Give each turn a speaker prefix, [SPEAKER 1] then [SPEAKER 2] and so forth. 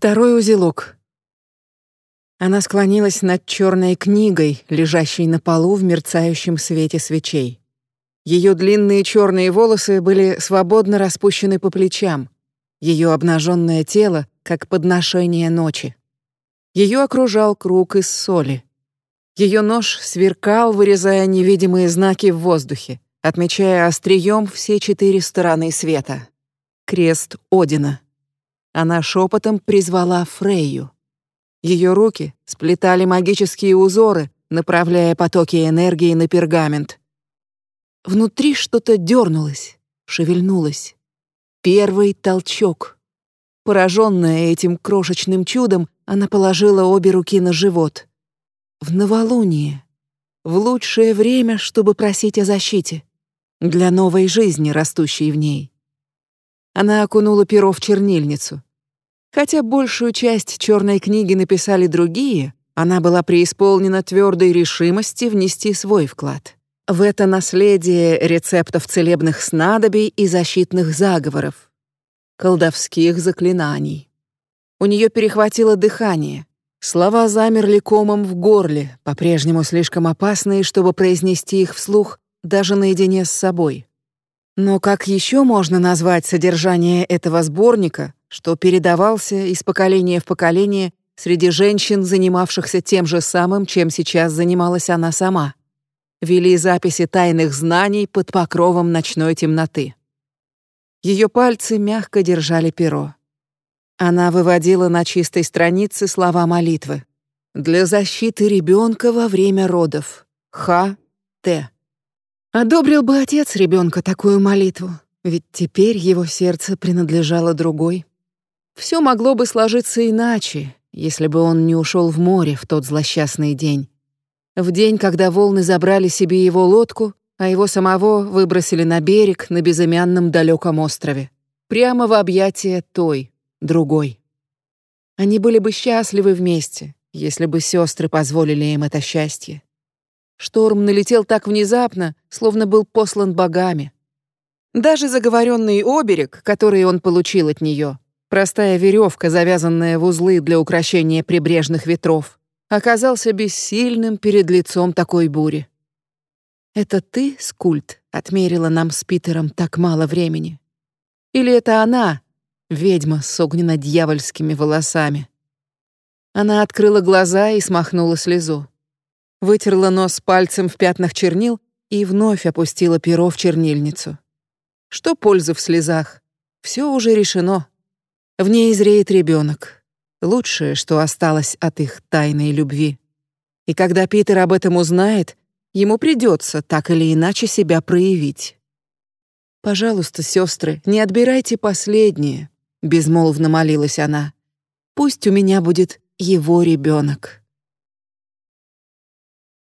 [SPEAKER 1] Второй узелок. Она склонилась над черной книгой, лежащей на полу в мерцающем свете свечей. Ее длинные черные волосы были свободно распущены по плечам, ее обнаженное тело как подношение ночи. Ее окружал круг из соли. Ее нож сверкал, вырезая невидимые знаки в воздухе, отмечая острием все четыре стороны света. Крест Одина. Она шепотом призвала Фрейю. Ее руки сплетали магические узоры, направляя потоки энергии на пергамент. Внутри что-то дернулось, шевельнулось. Первый толчок. Пораженная этим крошечным чудом, она положила обе руки на живот. В новолуние. В лучшее время, чтобы просить о защите. Для новой жизни, растущей в ней. Она окунула перо в чернильницу. Хотя большую часть черной книги написали другие, она была преисполнена твердой решимости внести свой вклад. В это наследие рецептов целебных снадобий и защитных заговоров, колдовских заклинаний. У нее перехватило дыхание. Слова замерли комом в горле, по-прежнему слишком опасные, чтобы произнести их вслух даже наедине с собой. Но как еще можно назвать содержание этого сборника, что передавался из поколения в поколение среди женщин, занимавшихся тем же самым, чем сейчас занималась она сама. Вели записи тайных знаний под покровом ночной темноты. Ее пальцы мягко держали перо. Она выводила на чистой странице слова молитвы. «Для защиты ребенка во время родов. Х. Т. Одобрил бы отец ребенка такую молитву, ведь теперь его сердце принадлежало другой. Все могло бы сложиться иначе, если бы он не ушел в море в тот злосчастный день. В день, когда волны забрали себе его лодку, а его самого выбросили на берег на безымянном далеком острове, прямо в объятия той, другой. Они были бы счастливы вместе, если бы сестры позволили им это счастье. Шторм налетел так внезапно, словно был послан богами. Даже заговоренный оберег, который он получил от нее, Простая веревка, завязанная в узлы для украшения прибрежных ветров, оказался бессильным перед лицом такой бури. Это ты, Скульт, отмерила нам с Питером так мало времени? Или это она, ведьма с огненно-дьявольскими волосами? Она открыла глаза и смахнула слезу. Вытерла нос пальцем в пятнах чернил и вновь опустила перо в чернильницу. Что пользы в слезах? Все уже решено. В ней зреет ребенок. Лучшее, что осталось от их тайной любви. И когда Питер об этом узнает, ему придется так или иначе себя проявить. Пожалуйста, сестры, не отбирайте последнее, безмолвно молилась она. Пусть у меня будет его ребенок.